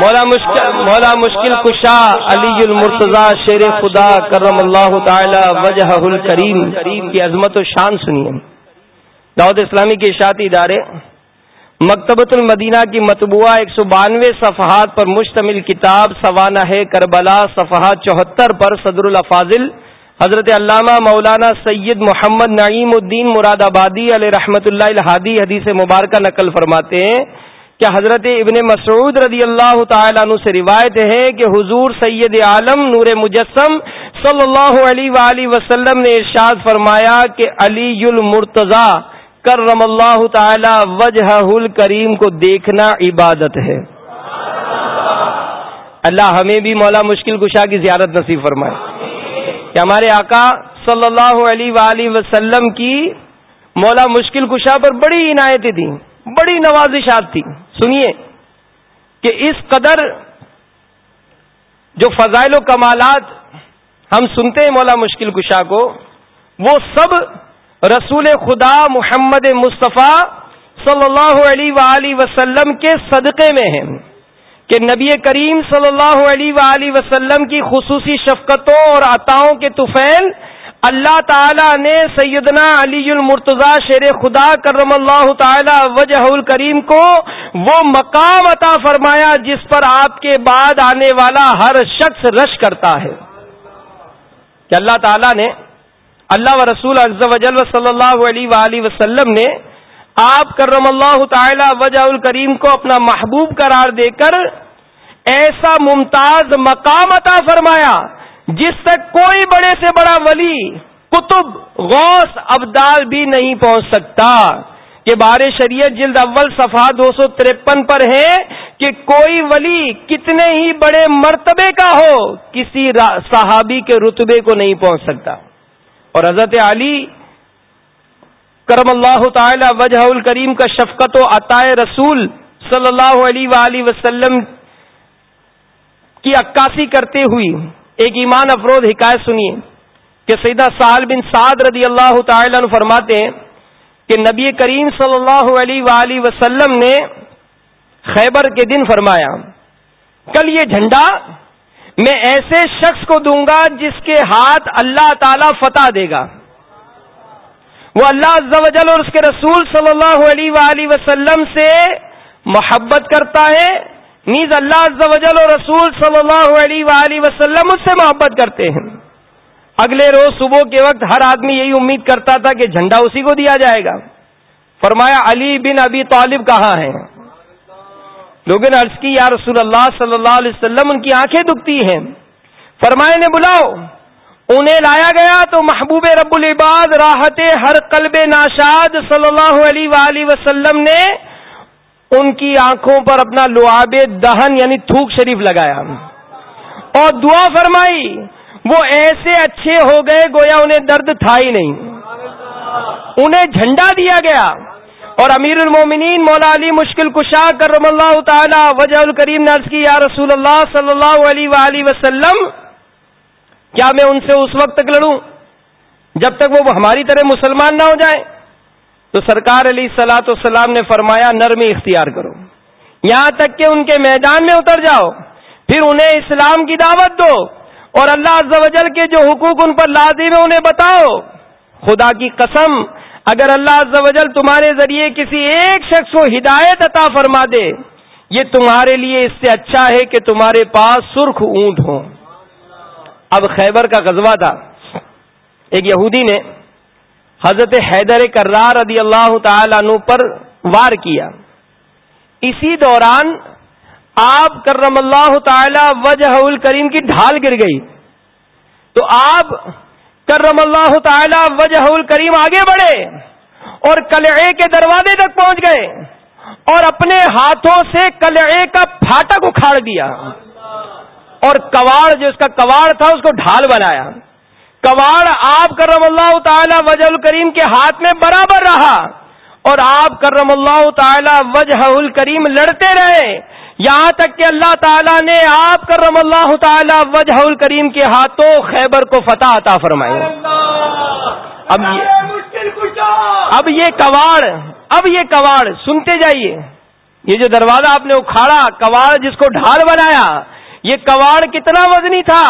مولا مشکل مولا مشکل کشا علی المرتضی شیر خدا کرم اللہ تعالی وجہ الکریم کی عظمت و شان سنیے۔ دعوت اسلامی کے اشاعتی ادارے مکتبۃ المدینہ کی مطبوعہ ایک سو بانوے صفحات پر مشتمل کتاب سوانہ ہے کربلا صفحات چوہتر پر صدر الافاظل حضرت علامہ مولانا سید محمد نعیم الدین مراد آبادی علیہ رحمۃ اللہ الحادی حدیث مبارکہ نقل فرماتے ہیں کہ حضرت ابن مسعود رضی اللہ تعالیٰ عنہ سے روایت ہے کہ حضور سید عالم نور مجسم صلی اللہ علیہ وآلہ وسلم نے ارشاد فرمایا کہ علی المرتضی کرم اللہ تعالی وجہ الکریم کو دیکھنا عبادت ہے۔ اللہ ہمیں بھی مولا مشکل کشا کی زیارت نصیب فرمائے۔ کہ ہمارے آقا صلی اللہ علیہ وآلہ وسلم کی مولا مشکل کشا پر بڑی عنایتیں تھیں، بڑی نوازشات تھی سنیے کہ اس قدر جو فضائل و کمالات ہم سنتے ہیں مولا مشکل کشا کو، وہ سب رسول خدا محمد مصطفیٰ صلی اللہ علیہ وآلہ وسلم کے صدقے میں ہیں کہ نبی کریم صلی اللہ علیہ وآلہ وسلم کی خصوصی شفقتوں اور عطاؤں کے طفیل اللہ تعالی نے سیدنا علی المرتضی شیر خدا کرم اللہ تعالی وجہ الکریم کو وہ مقام عطا فرمایا جس پر آپ کے بعد آنے والا ہر شخص رش کرتا ہے کہ اللہ تعالی نے اللہ و رسول عز و جل صلی اللہ علیہ وآلہ وسلم نے آپ کرم اللہ تعالی وجہ الکریم کو اپنا محبوب قرار دے کر ایسا ممتاز مقام عطا فرمایا جس تک کوئی بڑے سے بڑا ولی کتب غوث، ابدال بھی نہیں پہنچ سکتا۔ کہ بار شریعت جلد اول صفحہ دو سو ترپن پر ہے کہ کوئی ولی کتنے ہی بڑے مرتبے کا ہو، کسی صحابی کے رتبے کو نہیں پہنچ سکتا۔ اور حضرت علی کرم اللہ تعالی وجہ الکریم کا شفقت و عطائے رسول صلی اللہ علیہ وآلہ وسلم کی عکاسی کرتے ہوئی ایک ایمان افروز حکایت سنیے کہ سیدہ سال بن سعد رضی اللہ تعالی عنہ فرماتے ہیں کہ نبی کریم صلی اللہ علیہ وآلہ وسلم نے خیبر کے دن فرمایا، کل یہ جھنڈا میں ایسے شخص کو دوں گا جس کے ہاتھ اللہ تعالی فتح دے گا۔ وہ اللہ عز و جل اور اس کے رسول صلی اللہ علیہ وآلہ وسلم سے محبت کرتا ہے۔ نیز اللہ عز و جل رسول صلی اللہ علیہ وآلہ وسلم اس سے محبت کرتے ہیں۔ اگلے روز صبح کے وقت ہر آدمی یہی امید کرتا تھا کہ جھنڈا اسی کو دیا جائے گا۔ فرمایا، علی بن ابی طالب کہاں ہیں؟ لوگوں نے عرض کی، یا رسول اللہ صلی اللہ علیہ وسلم، ان کی آنکھیں دکھتی ہیں۔ فرمائے نے بلاؤ۔ انہیں لایا گیا تو محبوب رب العباد، راحت ہر قلب ناشاد صلی اللہ علیہ وآلہ وسلم نے ان کی آنکھوں پر اپنا لعاب دہن یعنی تھوک شریف لگایا۔ اور دعا فرمائی، وہ ایسے اچھے ہو گئے، گویا انہیں درد تھا ہی نہیں۔ انہیں جھنڈا دیا گیا۔ اور امیر المومنین مولا علی مشکل کشا کرم اللہ تعالی وجہ الکریم نرس کی، یا رسول اللہ صلی اللہ علیہ وآلہ وسلم، کیا میں ان سے اس وقت تک لڑوں؟ جب تک وہ ہماری طرح مسلمان نہ ہو جائیں۔ تو سرکار علی سلاۃ والسلام نے فرمایا نرمی اختیار کرو۔ یہاں تک کہ ان کے میدان میں اتر جاؤ، پھر انہیں اسلام کی دعوت دو۔ اور اللہ عز و جل کے جو حقوق ان پر لازم ہے انہیں بتاؤ۔ خدا کی قسم اگر اللہ عز و جل تمہارے ذریعے کسی ایک شخص کو ہدایت عطا فرما دے، یہ تمہارے لیے اس سے اچھا ہے کہ تمہارے پاس سرخ اونٹ ہو اب خیبر کا غزوہ تھا۔ ایک یہودی نے حضرت حیدر کرار رضی اللہ تعالی عنہ پر وار کیا۔ اسی دوران آپ کرم اللہ تعالی وجہ الکریم کی ڈھال گر گئی۔ تو آپ کرم اللہ تعالی وجہ الکریم آگے بڑھے اور کلعے کے دروازے تک پہنچ گئے اور اپنے ہاتھوں سے کلعے کا پھاٹک اکھاڑ دیا اور کواڑ، جو اس کا کواڑ تھا، اس کو ڈھال بنایا۔ کواڑ آپ کرم اللہ تعالی وجہ الکریم کے ہاتھ میں برابر رہا اور آپ کرم اللہ تعالی وجہ الکریم لڑتے رہے۔ یہاں تک کہ اللہ تعالیٰ نے آپ کرم اللہ تعالی وجہ الکریم کے ہاتھوں خیبر کو فتح عطا فرمائی۔ اب یہ اب یہ کواڑ اب یہ کواڑ سنتے جائیے۔ یہ جو دروازہ آپ نے اکھاڑا کواڑ جس کو ڈھال بنایا یہ کواڑ کتنا وزنی تھا؟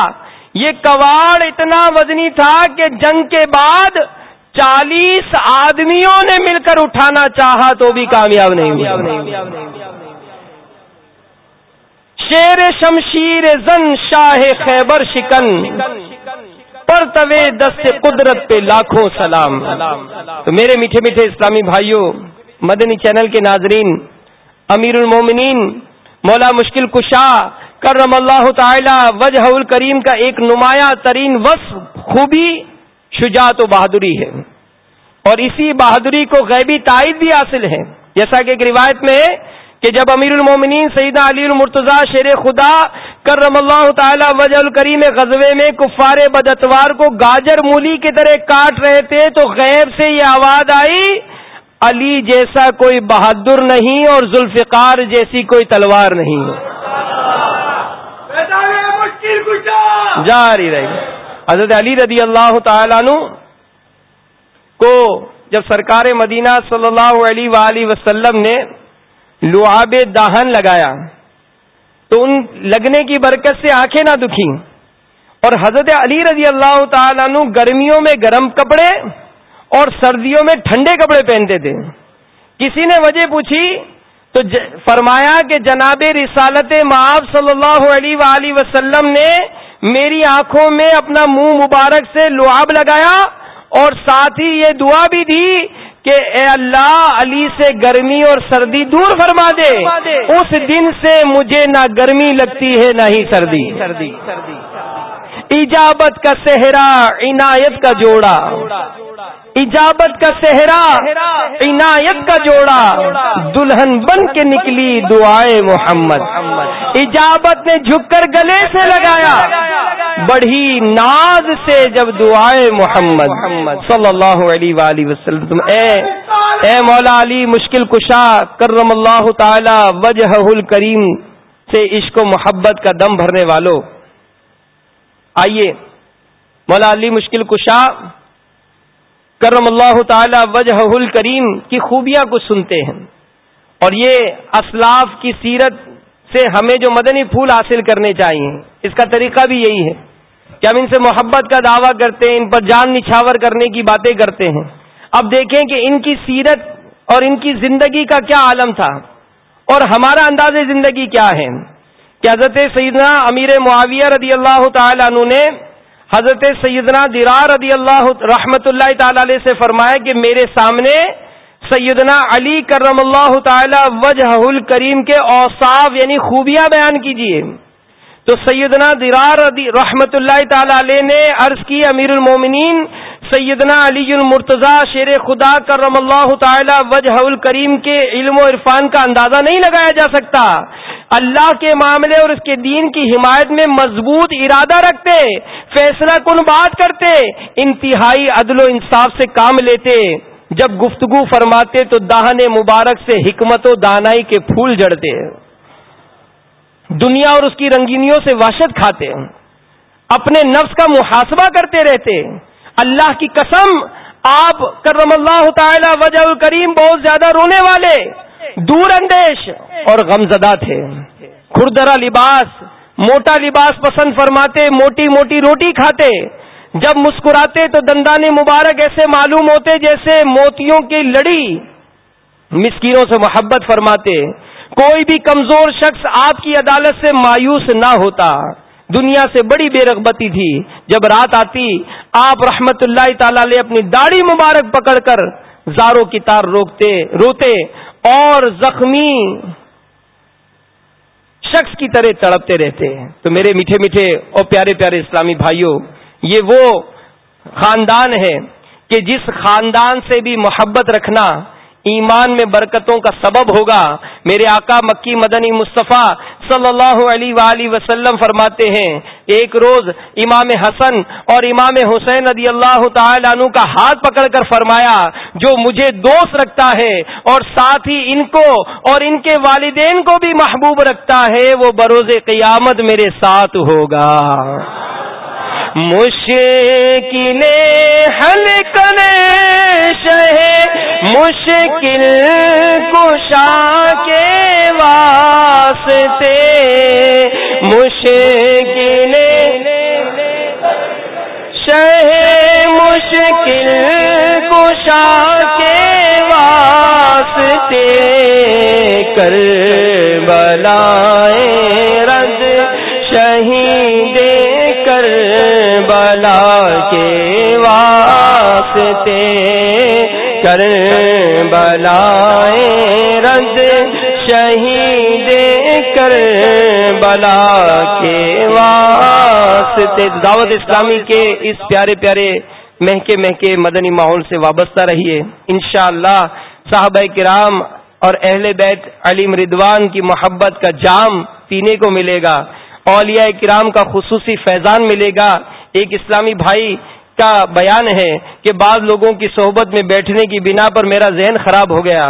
یہ کواڑ اتنا وزنی تھا کہ جنگ کے بعد چالیس آدمیوں نے مل کر اٹھانا چاہا تو بھی کامیاب نہیں شیر شمشیر زن شاہ خیبر شکن پر طوے قدرت پہ لاکھوں سلام۔ تو میرے میٹھے میٹھے اسلامی بھائیوں، مدنی چینل کے ناظرین، امیر المومنین، مولا مشکل کشا، کرم اللہ تعالی، وجہ الکریم کا ایک نمایاں ترین وصف خوبی شجاعت و بہادری ہے۔ اور اسی بہادری کو غیبی تائید بھی حاصل ہے۔ جیسا کہ ایک روایت میں کہ جب امیر المومنین سیدہ علی المرتضی شیر خدا کرم اللہ تعالی وجہ الکریم غزوے میں کفار بدتوار کو گاجر مولی کی طرح کاٹ رہے تھے تو غیب سے یہ آواز آئی، علی جیسا کوئی بہادر نہیں اور ذوالفقار جیسی کوئی تلوار نہیں جاری رہی۔ حضرت علی رضی اللہ تعالیٰ عنہ کو جب سرکار مدینہ صلی اللہ علیہ وآلہ وسلم نے لعاب دہن لگایا تو ان لگنے کی برکت سے آنکھیں نہ دکھی اور حضرت علی رضی اللہ تعالیٰ عنہ گرمیوں میں گرم کپڑے اور سردیوں میں ٹھنڈے کپڑے پہنتے تھے۔ کسی نے وجہ پوچھی تو فرمایا کہ جناب رسالت معاف صلی اللہ علیہ وآلہ وسلم نے میری آنکھوں میں اپنا منہ مبارک سے لعاب لگایا اور ساتھ ہی یہ دعا بھی دی کہ اے اللہ علی سے گرمی اور سردی دور فرما دے۔ اس دن سے مجھے نہ گرمی لگتی ہے نہ ہی سردی۔ سردی۔ ایجابت کا صحرا عنایت کا جوڑا۔ ایجابت کا صحرا، عنایت کا جوڑا، دلہن بن کے نکلی دعائے محمد۔ ایجابت نے جھک کر گلے سے لگایا۔ بڑھی ناز سے جب دعائے محمد۔ صلی اللہ علیہ وآلہ وسلم اے اے مولا علی، مشکل کشا، کرم اللہ تعالی وجہ الکریم سے عشق و محبت کا دم بھرنے والوں آئیے، مولا علی، مشکل کشا کرم اللہ تعالی وجہ الکریم کی خوبیاں کو سنتے ہیں۔ اور یہ اسلاف کی سیرت سے ہمیں جو مدنی پھول حاصل کرنے چاہیے، اس کا طریقہ بھی یہی ہے کہ ہم ان سے محبت کا دعویٰ کرتے ہیں، ان پر جان نچھاور کرنے کی باتیں کرتے ہیں۔ اب دیکھیں کہ ان کی سیرت اور ان کی زندگی کا کیا عالم تھا۔ اور ہمارا انداز زندگی کیا ہے؟ کہ حضرت سیدنا امیر معاویہ رضی اللہ تعالی عنہ نے حضرت سیدنا درار رضی اللہ رحمت اللہ تعالی علیہ سے فرمایا کہ میرے سامنے سیدنا علی کرم اللہ تعالی وجہ الکریم کے اوصاف یعنی خوبیاں بیان کیجیے تو سیدنا درار رحمت اللہ تعالی علیہ نے عرض کی امیر المومنین سیدنا علی المرتضی شیر خدا کرم اللہ تعالی وجہ الکریم کے علم و عرفان کا اندازہ نہیں لگایا جا سکتا۔ اللہ کے معاملے اور اس کے دین کی حمایت میں مضبوط ارادہ رکھتے، فیصلہ کن بات کرتے، انتہائی عدل و انصاف سے کام لیتے۔ جب گفتگو فرماتے تو دہن مبارک سے حکمت و دانائی کے پھول جڑتے۔ دنیا اور اس کی رنگینیوں سے واشت کھاتے۔ اپنے نفس کا محاسبہ کرتے رہتے۔ اللہ کی قسم، آپ کرم اللہ تعالی وجہ الکریم بہت زیادہ رونے والے، دور اندیش اور غمزدہ تھے۔ خوردرا لباس، موٹا لباس پسند فرماتے، موٹی موٹی روٹی کھاتے۔ جب مسکراتے تو دندان مبارک ایسے معلوم ہوتے جیسے موتیوں کی لڑی۔ مسکینوں سے محبت فرماتے۔ کوئی بھی کمزور شخص آپ کی عدالت سے مایوس نہ ہوتا۔ دنیا سے بڑی بے رغبتی تھی۔ جب رات آتی، آپ رحمت اللہ تعالی علیہ اپنی داڑھی مبارک پکڑ کر زاروں کی تار روکتے، روتے اور زخمی شخص کی طرح تڑپتے رہتے۔ تو میرے میٹھے میٹھے اور پیارے پیارے اسلامی بھائیوں یہ وہ خاندان ہے کہ جس خاندان سے بھی محبت رکھنا ایمان میں برکتوں کا سبب ہوگا۔ میرے آقا مکی مدنی مصطفیٰ صلی اللہ علیہ وآلہ وسلم فرماتے ہیں، ایک روز امام حسن اور امام حسین رضی اللہ تعالی عنہ کا ہاتھ پکڑ کر فرمایا، جو مجھے دوست رکھتا ہے اور ساتھ ہی ان کو اور ان کے والدین کو بھی محبوب رکھتا ہے، وہ بروز قیامت میرے ساتھ ہوگا۔ مشکل حل کرے شہ مشکل کشا کے واسطے مشکل شہ مشکل کشا کے واسطے کر بلائے واسطے کر بلائے رد شہید کر، بلا کے واسطے۔ دعوت اسلامی کے اس پیارے پیارے مہکے مہکے مدنی ماحول سے وابستہ رہیے۔ انشاءاللہ اللہ صاحب کرام اور اہل بیت علیم ردوان کی محبت کا جام پینے کو ملے گا۔ اولیاء کرام کا خصوصی فیضان ملے گا۔ ایک اسلامی بھائی کا بیان ہے کہ بعض لوگوں کی صحبت میں بیٹھنے کی بنا پر میرا ذہن خراب ہو گیا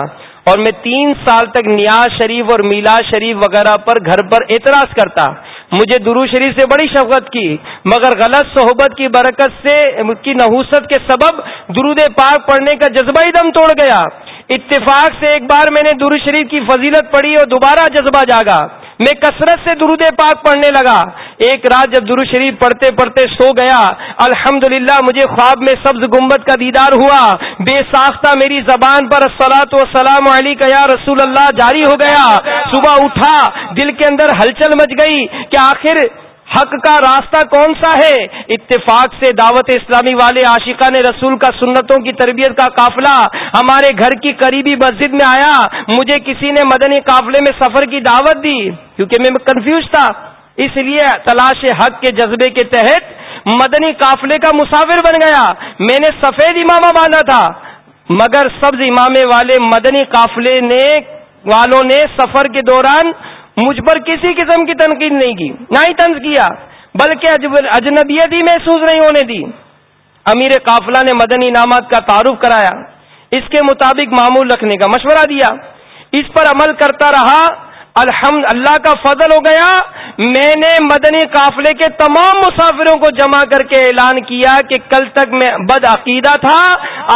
اور میں تین سال تک نیاز شریف اور میلا شریف وغیرہ پر گھر پر اعتراض کرتا۔ مجھے درو شریف سے بڑی شفقت کی، مگر غلط صحبت کی برکت سے کی نحوست کے سبب درود پاک پڑھنے کا جذبہ ہی دم توڑ گیا۔ اتفاق سے ایک بار میں نے درو شریف کی فضیلت پڑھی اور دوبارہ جذبہ جاگا۔ میں کثرت سے درود پاک پڑھنے لگا۔ ایک رات جب درو شریف پڑھتے پڑھتے سو گیا۔ الحمد مجھے خواب میں سبز گمبت کا دیدار ہوا۔ بے ساختہ میری زبان پر سلاۃ و سلام علی کا یا رسول اللہ جاری ہو گیا۔ صبح اٹھا، دل کے اندر ہلچل مچ گئی کہ آخر حق کا راستہ کون سا ہے؟ اتفاق سے دعوت اسلامی والے عاشقہ نے رسول کا سنتوں کی تربیت کا قافلہ ہمارے گھر کی قریبی مسجد میں آیا، مجھے کسی نے مدنی قافلے میں سفر کی دعوت دی، کیونکہ میں کنفیوز تھا۔ اس لیے تلاش حق کے جذبے کے تحت مدنی قافلے کا مسافر بن گیا۔ میں نے سفید امامہ باندھا تھا، مگر سبز امامے والے مدنی قافلے نے، والوں نے سفر کے دوران مجھ پر کسی قسم کی تنقید نہیں کی، نہ ہی طنز کیا، بلکہ اجنبیت ہی محسوس نہیں ہونے دی۔ امیر قافلہ نے مدنی انعامات کا تعارف کرایا، اس کے مطابق معمول رکھنے کا مشورہ دیا۔ اس پر عمل کرتا رہا الحمد اللہ کا فضل ہو گیا۔ میں نے مدنی قافلے کے تمام مسافروں کو جمع کر کے اعلان کیا کہ کل تک میں بد عقیدہ تھا۔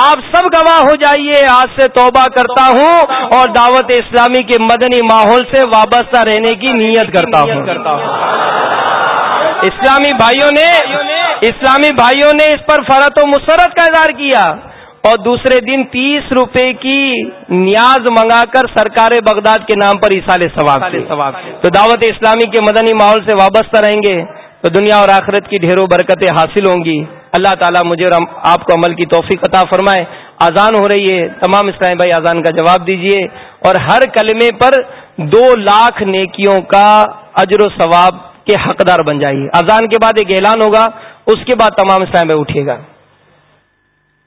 آپ سب گواہ ہو جائیے۔ آج سے توبہ کرتا ہوں اور دعوت اسلامی کے مدنی ماحول سے وابستہ رہنے کی نیت کرتا ہوں۔ اسلامی بھائیوں نے اسلامی بھائیوں نے اس پر فرت و مسرت کا اظہار کیا۔ اور دوسرے دن تیس روپے کی نیاز منگا کر سرکار بغداد کے نام پر اصال ثواب تو دعوت اسلامی کے مدنی ماحول سے وابستہ رہیں گے تو دنیا اور آخرت کی ڈھیروں برکتیں حاصل ہوں گی۔ اللہ تعالیٰ مجھے اور آپ کو عمل کی توفیق عطا فرمائے۔ اذان ہو رہی ہے۔ تمام اسلام بھائی اذان کا جواب دیجیے اور ہر کلمے پر دو لاکھ نیکیوں کا اجر و ثواب کے حقدار بن جائیے۔ اذان کے بعد ایک اعلان ہوگا۔ اس کے بعد تمام اسلام بھائی اٹھیے گا۔